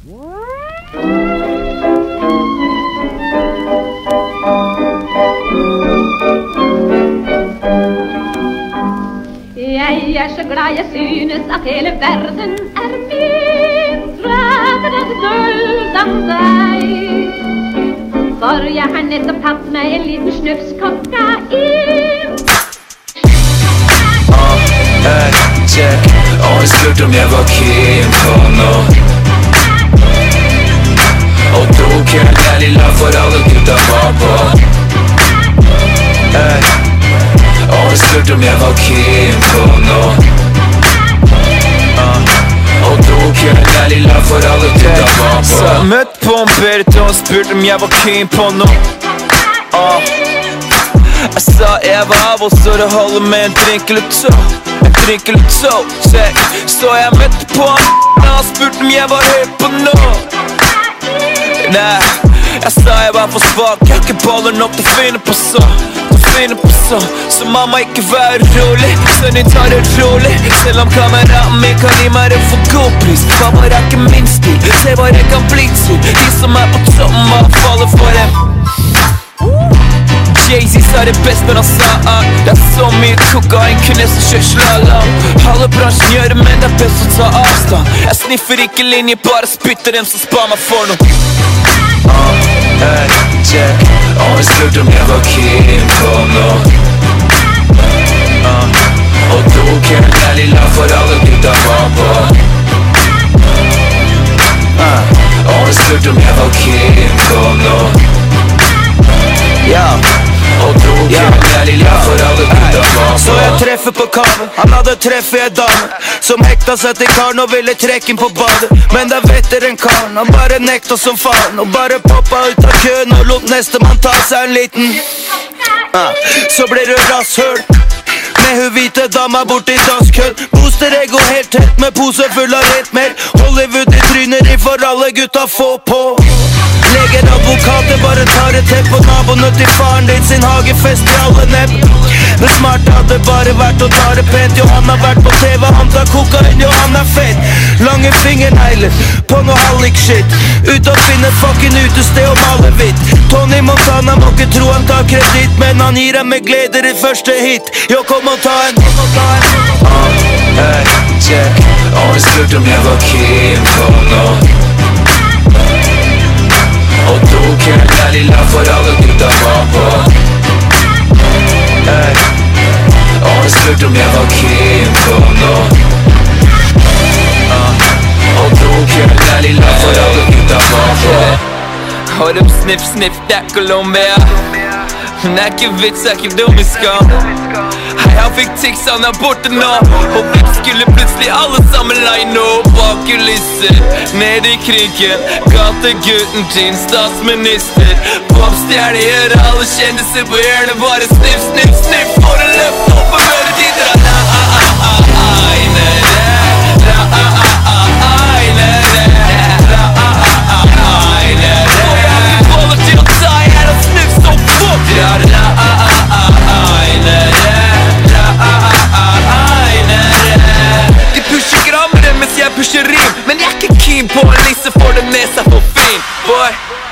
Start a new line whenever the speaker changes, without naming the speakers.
Jeg er så glad jeg synes at hele verden er mindre enn et gulv som deg. For jeg har nettopp tatt meg en liten snufs kokain.
Hey, check Og jeg spurte om jeg var keen på noe for alle gutta var på. Hey, og hun spurte om jeg var keen på noe. Uh, Og tok en ærlig lapp for alle gutta var på.
Så jeg møtte på en Berit og spurte om jeg var keen på noe. Uh. Jeg sa jeg var av og så det holder med en drink eller to. En drink eller to, check Så jeg møtte på han og spurte om jeg var høy på noe. Nei, jeg sa jeg var for svak Jeg har ikke baller nok til å finne på så så. Så mamma ikke vær rolig Sønnen tar det rolig. Selv om kameraten min kan gi meg det for god pris. Pappa er ikke min stil Se hva jeg kan bli til De som er på toppen må falle for dem sa det best når han sa at Det er så mye kokain, kunne som kjørt slalåm Halve bransjen gjør det, men det er best å ta avstand. Jeg sniffer ikke linje, bare spytter dem som spar meg for noe.
Hey, check Og jeg spurte om jeg var keen på noe. Uh, Og tok en ærlig lapp for alle gutta var på. Uh, Og jeg spurte om jeg var
jeg
på
treffer på kave Han hadde treffet en dame Som hekta seg til karen og ville trekke inn på badet. Men det er dere en karen Han bare nekta som faen Og bare poppa ut av køen Og lot nestemann ta seg en liten. Ah, Så blir du rasshøl Med hun hvite dama borti dasskøen Booster ego helt tett Med pose full av rett mer Hollywood i trynet, for alle gutta få på. Leger, advokater bare tar et tepp Og naboene til faren din sin hagefest i alle nebb Det smarte hadde bare vært å ta det pent. Jo, han har vært på TV, han tar kokain, jo, han er fet. Lange fingernegler på noe hallik-shit Ut og finne fucking utested og male hvitt. Tony Montana må ikke tro han tar kreditt Men han gir dem med glede ditt første hit. Jo, kom og ta en, kom og ta en
Hey, check. Og hun spurte om jeg var keen på noe Og tok en ærlig lapp for alle gutta var på.
Hold sniff, sniff, er Colombia. Men det er ikke vits, er ikke dum i skam. Hei, han fikk tics, han er borte nå. Og vi skulle plutselig alle sammen line opp. Bak kulisser, ned i krigen? Gategutten din, statsminister. Popstjerne gjør alle kjendiser på hjørnet Bare sniff, sniff, sniff Men jeg er ikke keen på å lease for det med seg for fame, boy.